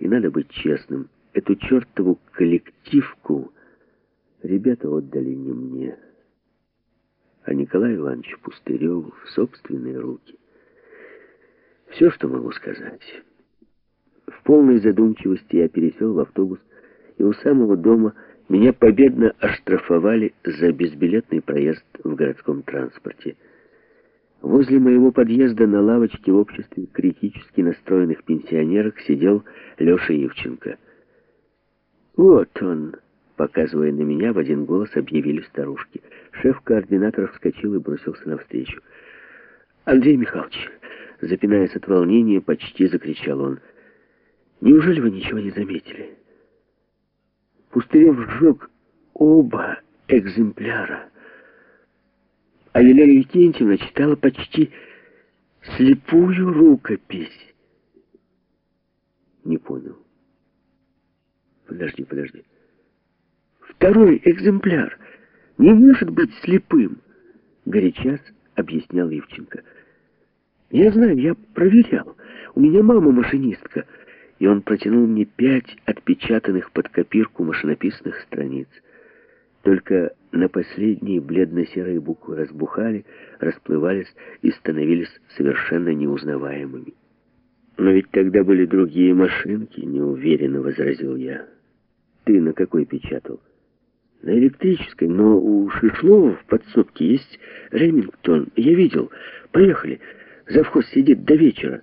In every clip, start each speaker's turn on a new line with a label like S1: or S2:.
S1: И надо быть честным, эту чертову коллективку ребята отдали не мне, а Николаю Ивановичу Пустыреву в собственные руки. Все, что могу сказать. В полной задумчивости я пересел в автобус, и у самого дома меня победно оштрафовали за безбилетный проезд в городском транспорте. Возле моего подъезда на лавочке в обществе критически настроенных пенсионерок сидел Леша Ивченко. «Вот он!» — показывая на меня, в один голос объявили старушки. Шеф-координатор вскочил и бросился навстречу. «Андрей Михайлович!» — запинаясь от волнения, почти закричал он. «Неужели вы ничего не заметили?» Пустырев сжег оба экземпляра а Елена Викентьевна читала почти слепую рукопись. Не понял. Подожди, подожди. Второй экземпляр не может быть слепым, горячас объяснял Ивченко. Я знаю, я проверял. У меня мама машинистка. И он протянул мне пять отпечатанных под копирку машинописных страниц. Только на последние бледно-серые буквы разбухали, расплывались и становились совершенно неузнаваемыми. «Но ведь тогда были другие машинки», — неуверенно возразил я. «Ты на какой печатал?» «На электрической, но у Шишлова в подсобке есть Ремингтон. Я видел. Поехали. Завхоз сидит до вечера».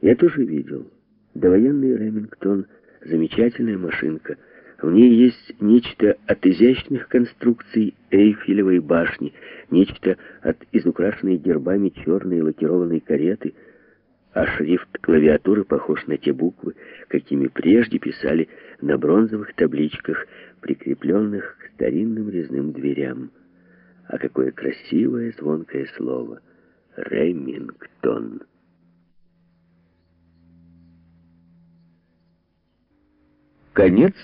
S1: «Я тоже видел. Довоенный Ремингтон. Замечательная машинка». В ней есть нечто от изящных конструкций Эйфелевой башни, нечто от изукрашенной гербами черной лакированной кареты, а шрифт клавиатуры похож на те буквы, какими прежде писали на бронзовых табличках, прикрепленных к старинным резным дверям. А какое красивое звонкое слово «Ремингтон». Конец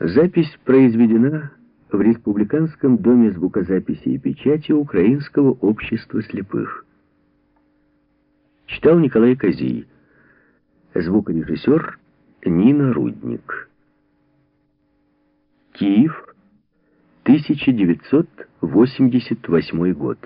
S1: Запись произведена в Республиканском доме звукозаписи и печати Украинского общества слепых. Читал Николай Козий. Звукорежиссер Нина Рудник. Киев, 1988 год.